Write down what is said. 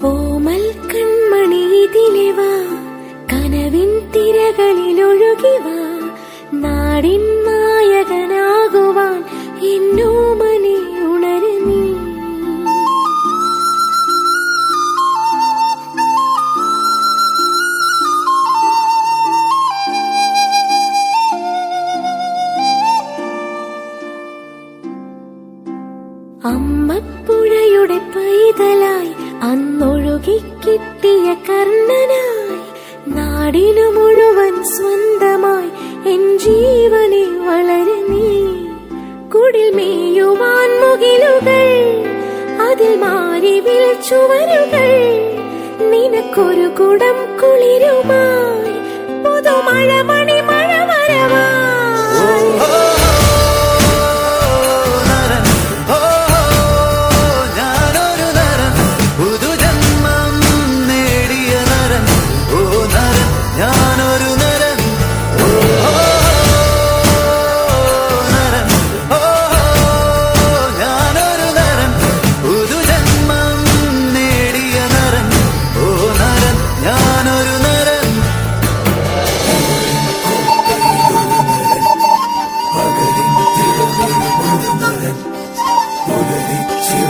ഓമൽ കൺമണി ഇതിലെ വാ. കനവിൻ തിരകളിൽ ഒഴുകി വാ. നാടിൻ നായകനാകുവാൻ എന്നോ മനെ ഉണരുന്നീ അമ്മപ്പുഴയുടെ പൈതലായി അന്നൊഴുകി കിട്ടിയ കർണനായി നാടിനു മുഴുവൻ സ്വന്തമായി എൻ ജീവനെ വളരെ നീ. കുടിൽ മേയുവാൻ മുകിലുകൾ അതിൽ മാറി ചുവരുകൾ നിനക്കൊരു കുടം മണിമ